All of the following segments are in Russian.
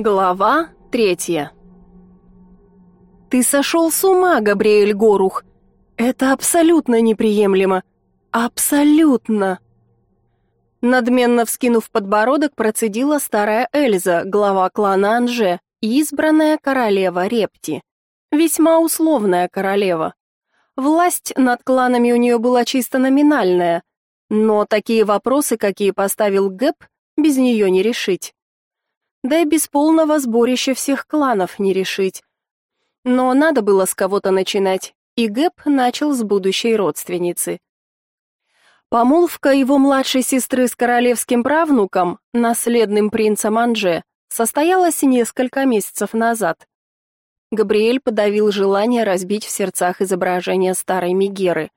Глава третья «Ты сошел с ума, Габриэль Горух! Это абсолютно неприемлемо! Абсолютно!» Надменно вскинув подбородок, процедила старая Эльза, глава клана Анже, избранная королева Репти. Весьма условная королева. Власть над кланами у нее была чисто номинальная, но такие вопросы, какие поставил Гэп, без нее не решить. Да и без полного сборища всех кланов не решить. Но надо было с кого-то начинать, и Гэп начал с будущей родственницы. Помолвка его младшей сестры с королевским правнуком, наследным принцем Анже, состоялась несколько месяцев назад. Габриэль подавил желание разбить в сердцах изображение старой Мегеры.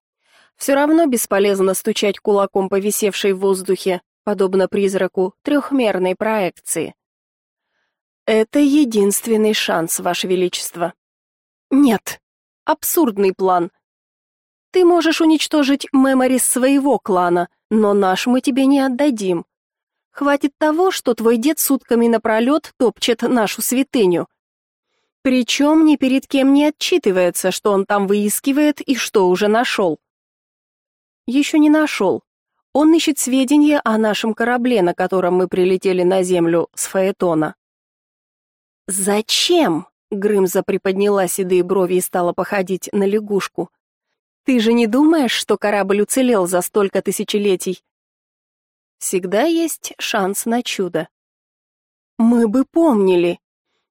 Все равно бесполезно стучать кулаком по висевшей в воздухе, подобно призраку трехмерной проекции. Это единственный шанс, ваше величество. Нет. Абсурдный план. Ты можешь уничтожить меморис своего клана, но наш мы тебе не отдадим. Хватит того, что твой дед сутками напролет топчет нашу святыню. Причем ни перед кем не отчитывается, что он там выискивает и что уже нашел. Еще не нашел. Он ищет сведения о нашем корабле, на котором мы прилетели на землю с Фаэтона. Зачем? Грымза приподняла седые брови и стала походить на лягушку. Ты же не думаешь, что корабль уцелел за столько тысячелетий? Всегда есть шанс на чудо. Мы бы помнили.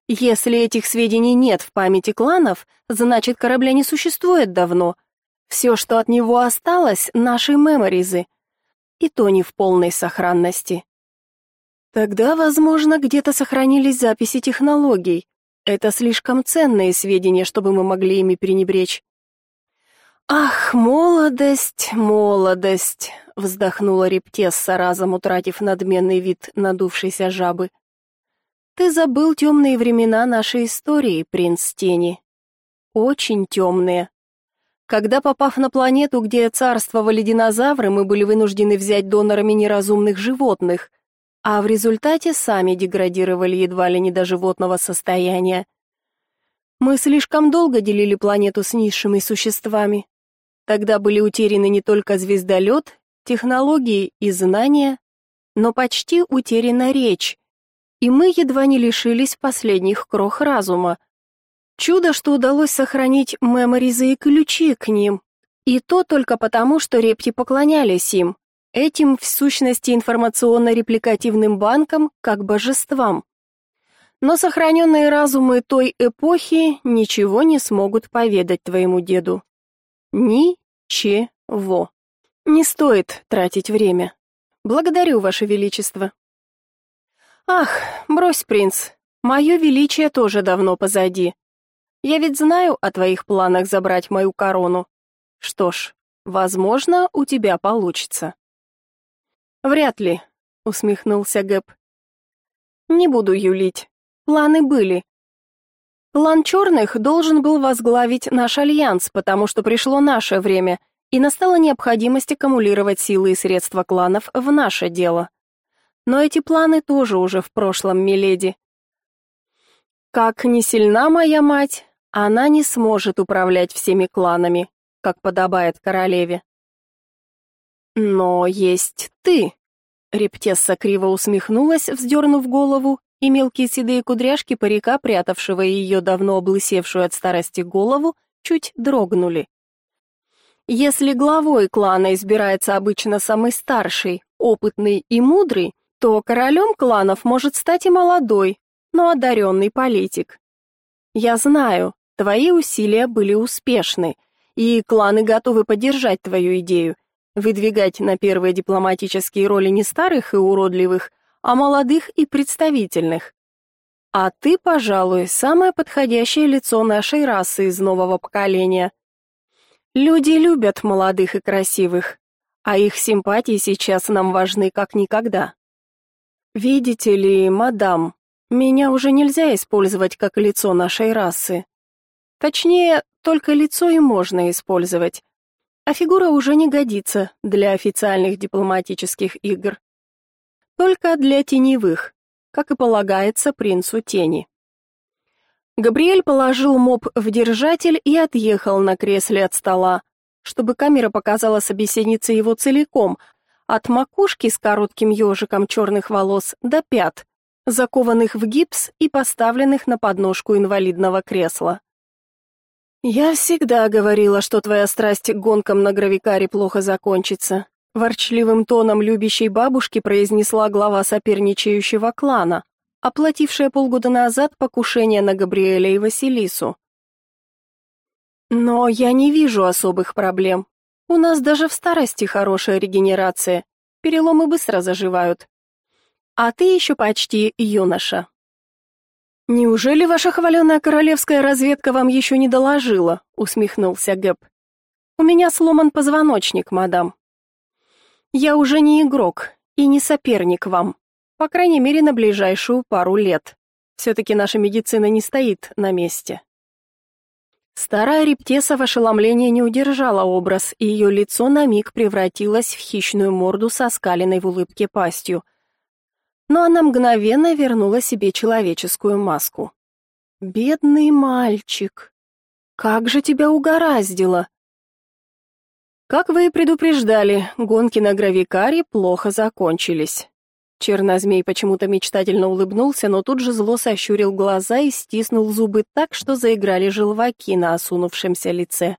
Если этих сведений нет в памяти кланов, значит, корабля не существует давно. Все, что от него осталось, наши меморизы. И то не в полной сохранности. Тогда, возможно, где-то сохранились записи технологий. Это слишком ценные сведения, чтобы мы могли ими пренебречь. Ах, молодость, молодость, вздохнула Рептесса, разом утратив надменный вид надувшейся жабы. Ты забыл темные времена нашей истории, принц Тени. Очень темные. Когда, попав на планету, где царствовали динозавры, мы были вынуждены взять донорами неразумных животных, а в результате сами деградировали едва ли не до животного состояния. Мы слишком долго делили планету с низшими существами. Тогда были утеряны не только звездолет, технологии и знания, но почти утеряна речь, и мы едва не лишились последних крох разума. Чудо, что удалось сохранить меморизы и ключи к ним. И то только потому, что репти поклонялись им, этим в сущности информационно-репликативным банкам, как божествам. Но сохраненные разумы той эпохи ничего не смогут поведать твоему деду. Ничего. Не стоит тратить время. Благодарю, ваше величество. Ах, брось, принц. Мое величие тоже давно позади. Я ведь знаю о твоих планах забрать мою корону. Что ж, возможно, у тебя получится. Вряд ли, усмехнулся Гэб. Не буду юлить. Планы были. План черных должен был возглавить наш альянс, потому что пришло наше время, и настала необходимость аккумулировать силы и средства кланов в наше дело. Но эти планы тоже уже в прошлом, миледи. Как не сильна моя мать, она не сможет управлять всеми кланами, как подобает королеве. Но есть ты. Рептесса криво усмехнулась, вздернув голову, и мелкие седые кудряшки парика, прятавшего ее давно облысевшую от старости голову, чуть дрогнули. Если главой клана избирается обычно самый старший, опытный и мудрый, то королем кланов может стать и молодой, но одаренный политик. Я знаю, твои усилия были успешны, и кланы готовы поддержать твою идею, выдвигать на первые дипломатические роли не старых и уродливых, а молодых и представительных. А ты, пожалуй, самое подходящее лицо нашей расы из нового поколения. Люди любят молодых и красивых, а их симпатии сейчас нам важны как никогда. Видите ли, мадам, меня уже нельзя использовать как лицо нашей расы. Точнее, только лицо и можно использовать. А фигура уже не годится для официальных дипломатических игр. Только для теневых. как и полагается принцу тени. Габриэль положил моп в держатель и отъехал на кресле от стола, чтобы камера показала собеседнице его целиком, от макушки с коротким ежиком черных волос до пят, закованных в гипс и поставленных на подножку инвалидного кресла. «Я всегда говорила, что твоя страсть к гонкам на гравикаре плохо закончится», ворчливым тоном любящей бабушки произнесла глава соперничающего клана, оплатившая полгода назад покушение на Габриэля и Василису. Но я не вижу особых проблем. У нас даже в старости хорошая регенерация. Переломы быстро заживают. А ты еще почти юноша. Неужели ваша хваленая королевская разведка вам еще не доложила? усмехнулся Гэб. У меня сломан позвоночник, мадам. Я уже не игрок и не соперник вам. По крайней мере, на ближайшую пару лет. все таки наша медицина не стоит на месте. Старая рептеса в ошеломлении не удержала образ, и ее лицо на миг превратилось в хищную морду со скаленной в улыбке пастью. Но она мгновенно вернула себе человеческую маску. «Бедный мальчик! Как же тебя угораздило!» Как вы и предупреждали, гонки на гравикаре плохо закончились. Чернозмей почему-то мечтательно улыбнулся, но тут же зло сощурил глаза и стиснул зубы так, что заиграли желваки на осунувшемся лице.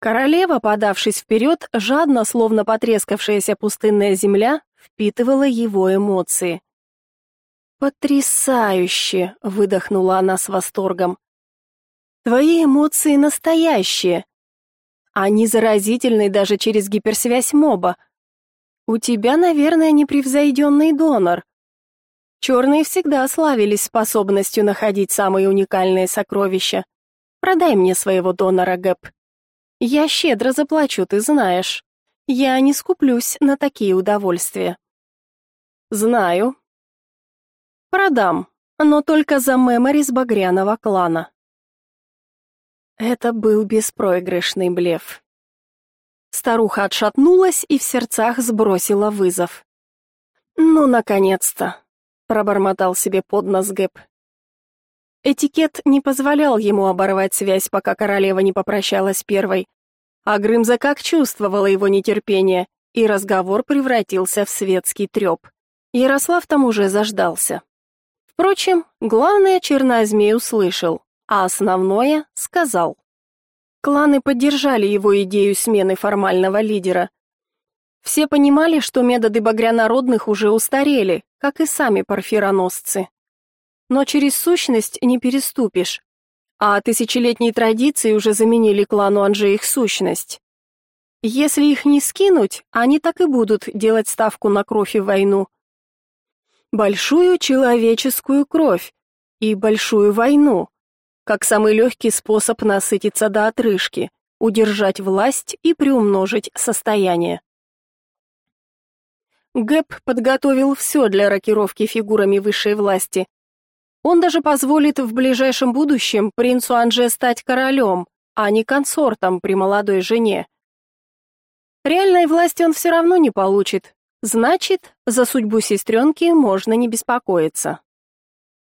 Королева, подавшись вперед, жадно, словно потрескавшаяся пустынная земля, впитывала его эмоции. «Потрясающе!» — выдохнула она с восторгом. «Твои эмоции настоящие. Они заразительны даже через гиперсвязь моба», у тебя, наверное, непревзойденный донор. Черные всегда славились способностью находить самые уникальные сокровища. Продай мне своего донора, Гэп. Я щедро заплачу, ты знаешь. Я не скуплюсь на такие удовольствия. Знаю. Продам, но только за мемори с багряного клана. Это был беспроигрышный блеф. Старуха отшатнулась и в сердцах сбросила вызов. «Ну, наконец-то!» — пробормотал себе под нос Гэп. Этикет не позволял ему оборвать связь, пока королева не попрощалась первой. А Грымза как чувствовала его нетерпение, и разговор превратился в светский треп. Ярослав там уже заждался. Впрочем, главное чернозмей услышал, а основное сказал. Кланы поддержали его идею смены формального лидера. Все понимали, что методы багрянародных уже устарели, как и сами парфироносцы. Но через сущность не переступишь, а тысячелетние традиции уже заменили клану Анже их сущность. Если их не скинуть, они так и будут делать ставку на кровь и войну. Большую человеческую кровь и большую войну как самый легкий способ насытиться до отрыжки, удержать власть и приумножить состояние. Гэп подготовил все для рокировки фигурами высшей власти. Он даже позволит в ближайшем будущем принцу Анже стать королем, а не консортом при молодой жене. Реальной власти он все равно не получит, значит, за судьбу сестренки можно не беспокоиться.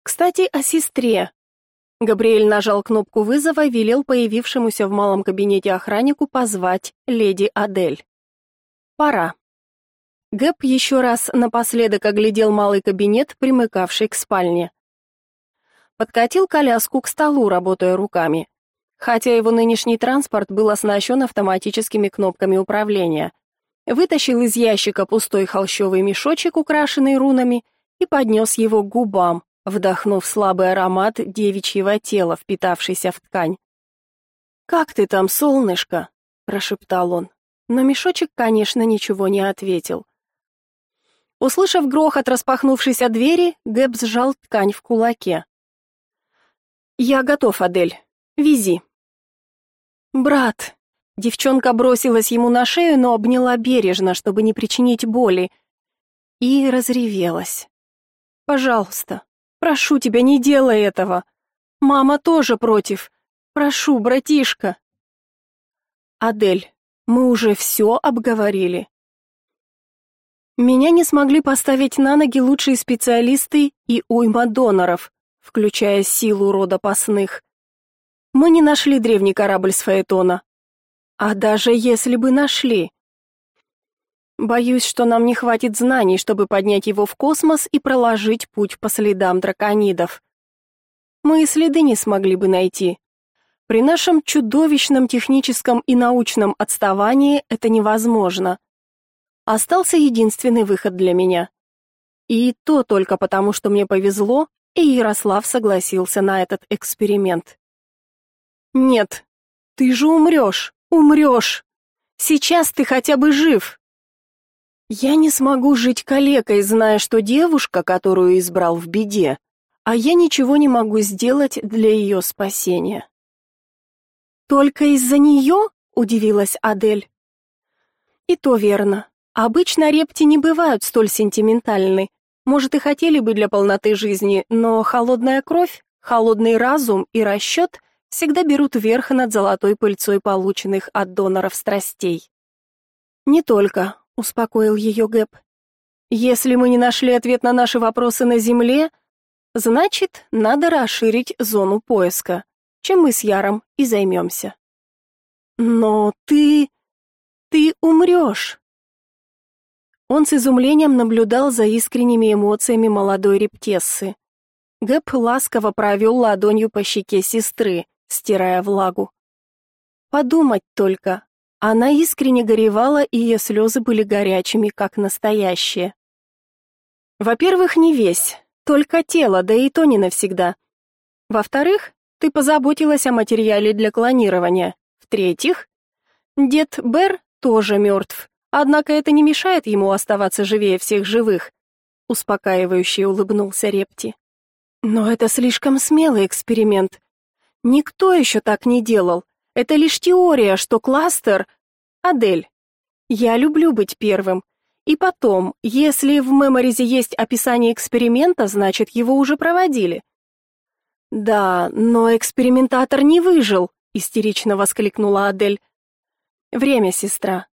Кстати, о сестре. Габриэль нажал кнопку вызова и велел появившемуся в малом кабинете охраннику позвать леди Адель. Пора. Гэб еще раз напоследок оглядел малый кабинет, примыкавший к спальне. Подкатил коляску к столу, работая руками. Хотя его нынешний транспорт был оснащен автоматическими кнопками управления. Вытащил из ящика пустой холщовый мешочек, украшенный рунами, и поднес его к губам, вдохнув слабый аромат девичьего тела, впитавшийся в ткань. «Как ты там, солнышко?» — прошептал он. Но мешочек, конечно, ничего не ответил. Услышав грохот распахнувшейся двери, Гэб сжал ткань в кулаке. «Я готов, Адель. Вези». «Брат!» Девчонка бросилась ему на шею, но обняла бережно, чтобы не причинить боли, и разревелась. «Пожалуйста, Прошу тебя, не делай этого. Мама тоже против. Прошу, братишка. Адель, мы уже все обговорили. Меня не смогли поставить на ноги лучшие специалисты и уйма доноров, включая силу рода пасных. Мы не нашли древний корабль с Фаэтона. А даже если бы нашли, боюсь, что нам не хватит знаний, чтобы поднять его в космос и проложить путь по следам драконидов. Мы и следы не смогли бы найти. При нашем чудовищном техническом и научном отставании это невозможно. Остался единственный выход для меня. И то только потому, что мне повезло, и Ярослав согласился на этот эксперимент. Нет, ты же умрешь, умрешь. Сейчас ты хотя бы жив. Я не смогу жить калекой, зная, что девушка, которую избрал в беде, а я ничего не могу сделать для ее спасения. Только из-за нее?» — удивилась Адель. И то верно. Обычно репти не бывают столь сентиментальны. Может, и хотели бы для полноты жизни, но холодная кровь, холодный разум и расчет всегда берут верх над золотой пыльцой полученных от доноров страстей. Не только, успокоил ее Гэб. Если мы не нашли ответ на наши вопросы на земле, значит, надо расширить зону поиска, чем мы с Яром и займемся. Но ты ты умрешь. Он с изумлением наблюдал за искренними эмоциями молодой рептессы. Гэп ласково провел ладонью по щеке сестры, стирая влагу. Подумать только, она искренне горевала, и ее слезы были горячими, как настоящие. Во-первых, не весь, только тело, да и то не навсегда. Во-вторых, ты позаботилась о материале для клонирования. В-третьих, дед Бер тоже мертв, Однако это не мешает ему оставаться живее всех живых, успокаивающе улыбнулся Репти. Но это слишком смелый эксперимент. Никто еще так не делал. Это лишь теория, что кластер Адель. Я люблю быть первым. И потом, если в меморизе есть описание эксперимента, значит, его уже проводили. Да, но экспериментатор не выжил, истерично воскликнула Адель. Время, сестра.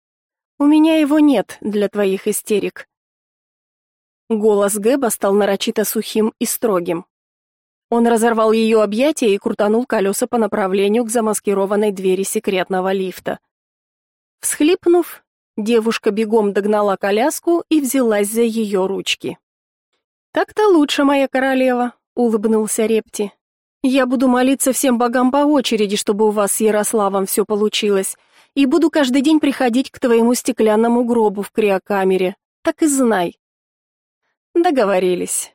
У меня его нет для твоих истерик. Голос Гэба стал нарочито сухим и строгим. Он разорвал ее объятия и крутанул колеса по направлению к замаскированной двери секретного лифта. Всхлипнув, девушка бегом догнала коляску и взялась за ее ручки. Так-то лучше, моя королева, улыбнулся Репти. Я буду молиться всем богам по очереди, чтобы у вас с Ярославом все получилось и буду каждый день приходить к твоему стеклянному гробу в криокамере. Так и знай. Договорились.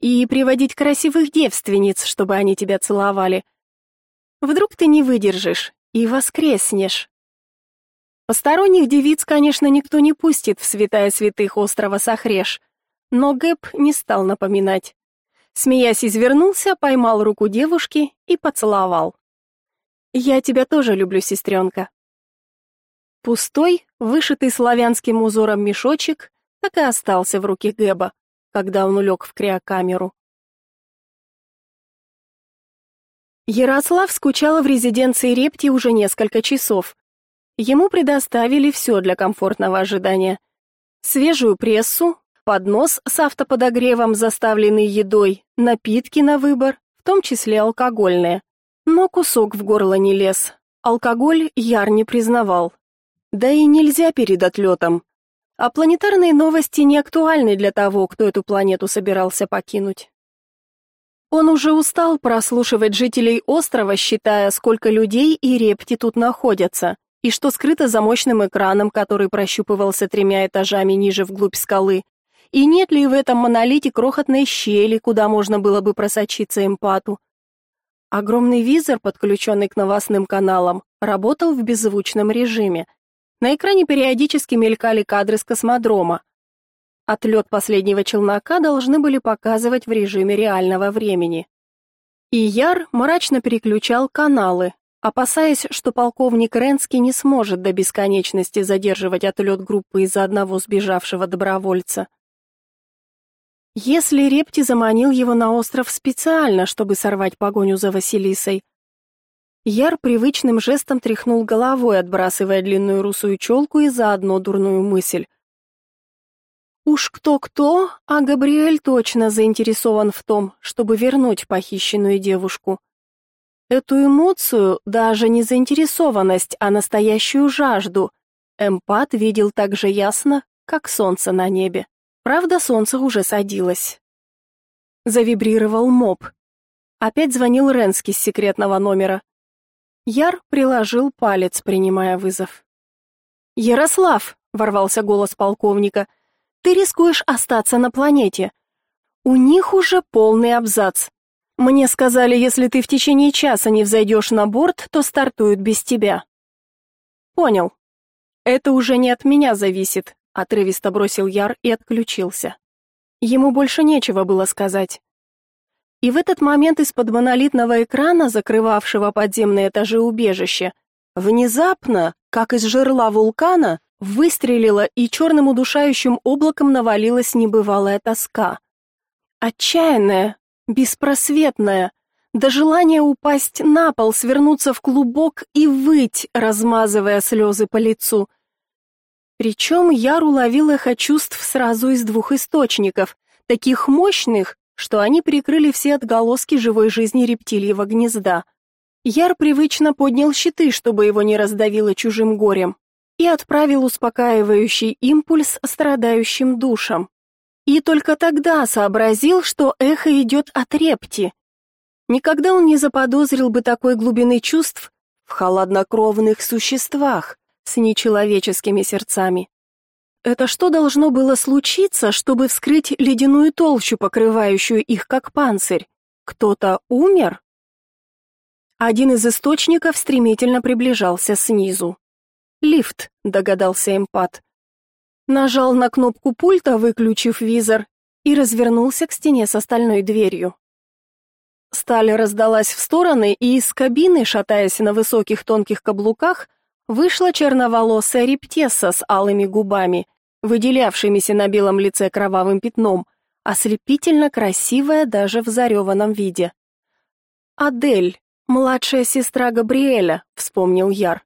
И приводить красивых девственниц, чтобы они тебя целовали. Вдруг ты не выдержишь и воскреснешь. Посторонних девиц, конечно, никто не пустит в святая святых острова Сахреш, но Гэб не стал напоминать. Смеясь, извернулся, поймал руку девушки и поцеловал. Я тебя тоже люблю, сестренка». Пустой, вышитый славянским узором мешочек так и остался в руке Гэба, когда он улег в криокамеру. Ярослав скучал в резиденции Репти уже несколько часов. Ему предоставили все для комфортного ожидания. Свежую прессу, поднос с автоподогревом, заставленный едой, напитки на выбор, в том числе алкогольные. Но кусок в горло не лез. Алкоголь Яр не признавал. Да и нельзя перед отлетом. А планетарные новости не актуальны для того, кто эту планету собирался покинуть. Он уже устал прослушивать жителей острова, считая, сколько людей и репти тут находятся, и что скрыто за мощным экраном, который прощупывался тремя этажами ниже вглубь скалы, и нет ли в этом монолите крохотной щели, куда можно было бы просочиться эмпату, Огромный визор, подключенный к новостным каналам, работал в беззвучном режиме. На экране периодически мелькали кадры с космодрома. Отлет последнего челнока должны были показывать в режиме реального времени. И Яр мрачно переключал каналы, опасаясь, что полковник Ренский не сможет до бесконечности задерживать отлет группы из-за одного сбежавшего добровольца. Если Репти заманил его на остров специально, чтобы сорвать погоню за Василисой. Яр привычным жестом тряхнул головой, отбрасывая длинную русую челку и заодно дурную мысль. Уж кто-кто, а Габриэль точно заинтересован в том, чтобы вернуть похищенную девушку. Эту эмоцию, даже не заинтересованность, а настоящую жажду, эмпат видел так же ясно, как солнце на небе. Правда, солнце уже садилось. Завибрировал моб. Опять звонил Ренский с секретного номера. Яр приложил палец, принимая вызов. «Ярослав!» — ворвался голос полковника. «Ты рискуешь остаться на планете. У них уже полный абзац. Мне сказали, если ты в течение часа не взойдешь на борт, то стартуют без тебя. Понял. Это уже не от меня зависит, отрывисто бросил Яр и отключился. Ему больше нечего было сказать. И в этот момент из-под монолитного экрана, закрывавшего подземные этажи убежища, внезапно, как из жерла вулкана, выстрелила и черным удушающим облаком навалилась небывалая тоска. Отчаянная, беспросветная, до желания упасть на пол, свернуться в клубок и выть, размазывая слезы по лицу. Причем Яр уловил эхо чувств сразу из двух источников, таких мощных, что они прикрыли все отголоски живой жизни рептильего гнезда. Яр привычно поднял щиты, чтобы его не раздавило чужим горем, и отправил успокаивающий импульс страдающим душам. И только тогда сообразил, что эхо идет от репти. Никогда он не заподозрил бы такой глубины чувств в холоднокровных существах с нечеловеческими сердцами. Это что должно было случиться, чтобы вскрыть ледяную толщу, покрывающую их как панцирь? Кто-то умер? Один из источников стремительно приближался снизу. Лифт, догадался эмпат нажал на кнопку пульта, выключив визор, и развернулся к стене с остальной дверью. Сталь раздалась в стороны, и из кабины, шатаясь на высоких тонких каблуках, вышла черноволосая рептесса с алыми губами, выделявшимися на белом лице кровавым пятном, ослепительно красивая даже в зареванном виде. «Адель, младшая сестра Габриэля», — вспомнил Яр.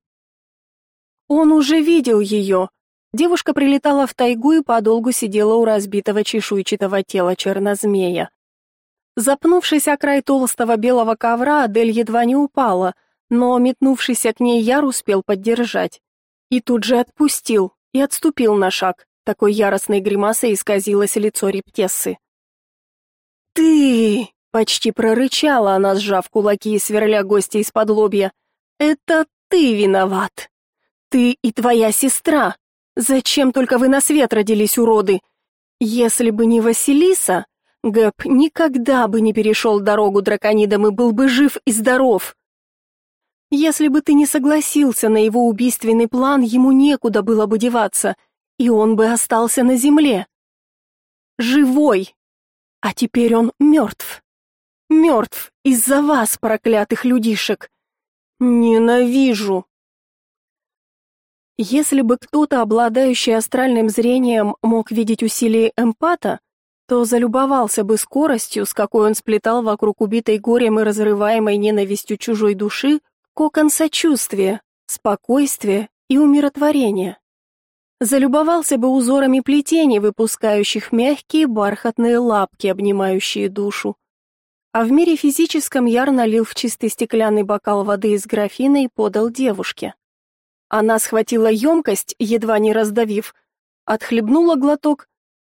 Он уже видел ее, Девушка прилетала в тайгу и подолгу сидела у разбитого чешуйчатого тела чернозмея. Запнувшись о край толстого белого ковра, Адель едва не упала, но метнувшийся к ней Яр успел поддержать. И тут же отпустил, и отступил на шаг. Такой яростной гримасой исказилось лицо рептессы. «Ты!» — почти прорычала она, сжав кулаки и сверля гостя из-под лобья. «Это ты виноват! Ты и твоя сестра! Зачем только вы на свет родились, уроды? Если бы не Василиса, Гэб никогда бы не перешел дорогу драконидам и был бы жив и здоров. Если бы ты не согласился на его убийственный план, ему некуда было бы деваться, и он бы остался на земле. Живой. А теперь он мертв. Мертв из-за вас, проклятых людишек. Ненавижу. Если бы кто-то, обладающий астральным зрением, мог видеть усилия эмпата, то залюбовался бы скоростью, с какой он сплетал вокруг убитой горем и разрываемой ненавистью чужой души кокон сочувствия, спокойствия и умиротворения. Залюбовался бы узорами плетений, выпускающих мягкие бархатные лапки, обнимающие душу. А в мире физическом Яр налил в чистый стеклянный бокал воды из графина и подал девушке. Она схватила емкость, едва не раздавив, отхлебнула глоток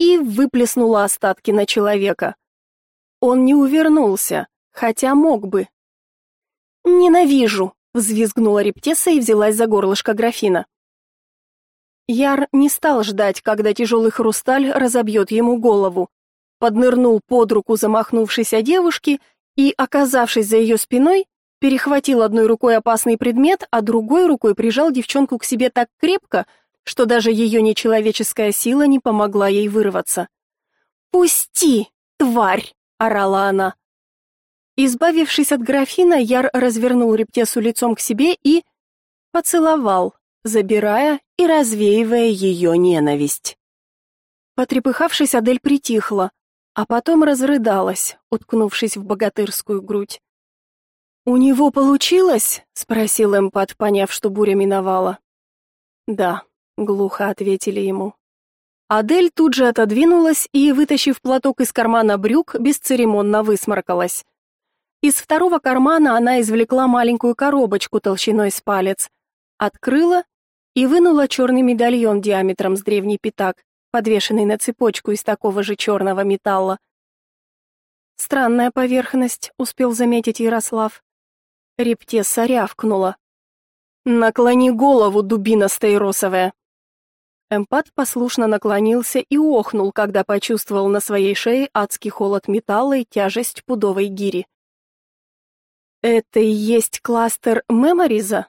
и выплеснула остатки на человека. Он не увернулся, хотя мог бы. «Ненавижу!» — взвизгнула рептеса и взялась за горлышко графина. Яр не стал ждать, когда тяжелый хрусталь разобьет ему голову. Поднырнул под руку замахнувшейся девушки и, оказавшись за ее спиной, перехватил одной рукой опасный предмет, а другой рукой прижал девчонку к себе так крепко, что даже ее нечеловеческая сила не помогла ей вырваться. «Пусти, тварь!» — орала она. Избавившись от графина, Яр развернул рептесу лицом к себе и поцеловал, забирая и развеивая ее ненависть. Потрепыхавшись, Адель притихла, а потом разрыдалась, уткнувшись в богатырскую грудь. «У него получилось?» — спросил эмпат, поняв, что буря миновала. «Да», — глухо ответили ему. Адель тут же отодвинулась и, вытащив платок из кармана брюк, бесцеремонно высморкалась. Из второго кармана она извлекла маленькую коробочку толщиной с палец, открыла и вынула черный медальон диаметром с древний пятак, подвешенный на цепочку из такого же черного металла. Странная поверхность, успел заметить Ярослав. Рептесса рявкнула. «Наклони голову, дубина стаиросовая!» Эмпат послушно наклонился и охнул, когда почувствовал на своей шее адский холод металла и тяжесть пудовой гири. «Это и есть кластер Мемориза?»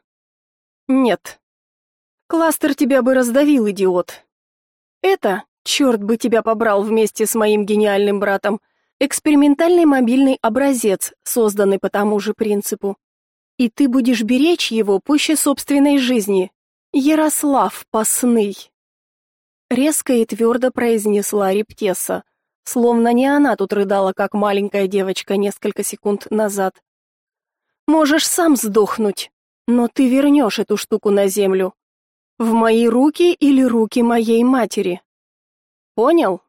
«Нет. Кластер тебя бы раздавил, идиот. Это, черт бы тебя побрал вместе с моим гениальным братом, экспериментальный мобильный образец, созданный по тому же принципу. И ты будешь беречь его пуще собственной жизни. Ярослав Пасный!» резко и твердо произнесла Рептеса, словно не она тут рыдала, как маленькая девочка несколько секунд назад. Можешь сам сдохнуть, но ты вернешь эту штуку на землю. В мои руки или руки моей матери. Понял?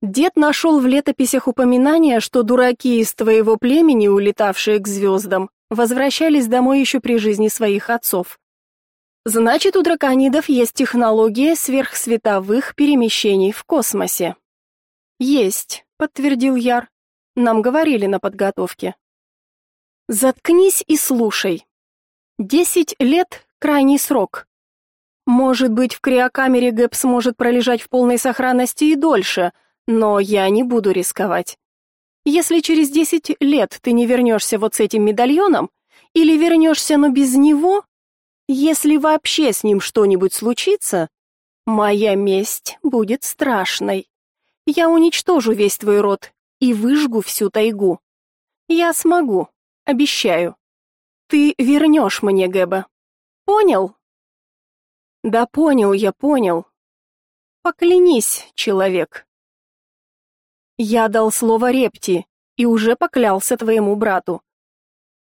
Дед нашел в летописях упоминание, что дураки из твоего племени, улетавшие к звездам, возвращались домой еще при жизни своих отцов. Значит, у драконидов есть технология сверхсветовых перемещений в космосе. Есть, подтвердил Яр. Нам говорили на подготовке. Заткнись и слушай. Десять лет крайний срок. Может быть, в криокамере Гэп сможет пролежать в полной сохранности и дольше, но я не буду рисковать. Если через десять лет ты не вернешься вот с этим медальоном, или вернешься, но без него, если вообще с ним что-нибудь случится, моя месть будет страшной. Я уничтожу весь твой род и выжгу всю тайгу. Я смогу, обещаю. Ты вернешь мне Гэба. Понял? Да понял я, понял. Поклянись, человек. Я дал слово Репти и уже поклялся твоему брату.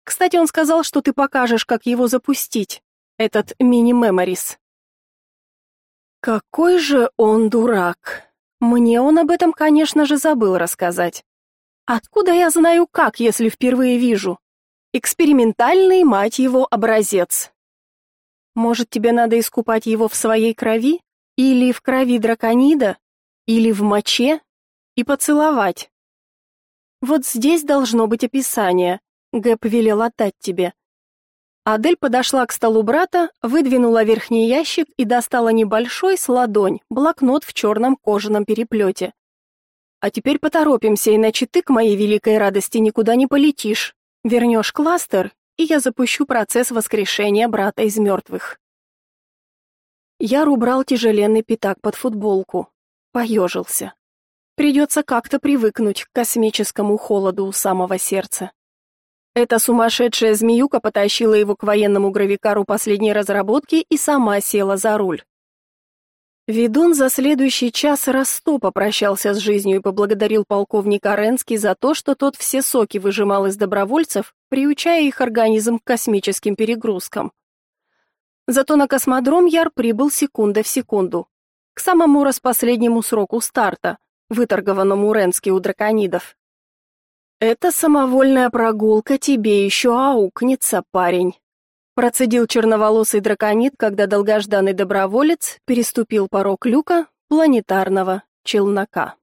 Кстати, он сказал, что ты покажешь, как его запустить этот мини-меморис. Какой же он дурак. Мне он об этом, конечно же, забыл рассказать. Откуда я знаю как, если впервые вижу? Экспериментальный, мать его, образец. Может, тебе надо искупать его в своей крови? Или в крови драконида? Или в моче? И поцеловать? Вот здесь должно быть описание. Гэп велел отдать тебе. Адель подошла к столу брата, выдвинула верхний ящик и достала небольшой с ладонь, блокнот в черном кожаном переплете. А теперь поторопимся, иначе ты к моей великой радости никуда не полетишь. Вернешь кластер, и я запущу процесс воскрешения брата из мертвых. Я убрал тяжеленный пятак под футболку, поежился. Придется как-то привыкнуть к космическому холоду у самого сердца. Эта сумасшедшая змеюка потащила его к военному гравикару последней разработки и сама села за руль. Ведун за следующий час раз сто попрощался с жизнью и поблагодарил полковника Ренский за то, что тот все соки выжимал из добровольцев, приучая их организм к космическим перегрузкам. Зато на космодром Яр прибыл секунда в секунду, к самому распоследнему сроку старта, выторгованному Ренски у драконидов. «Эта самовольная прогулка тебе еще аукнется, парень», процедил черноволосый драконит, когда долгожданный доброволец переступил порог люка планетарного челнока.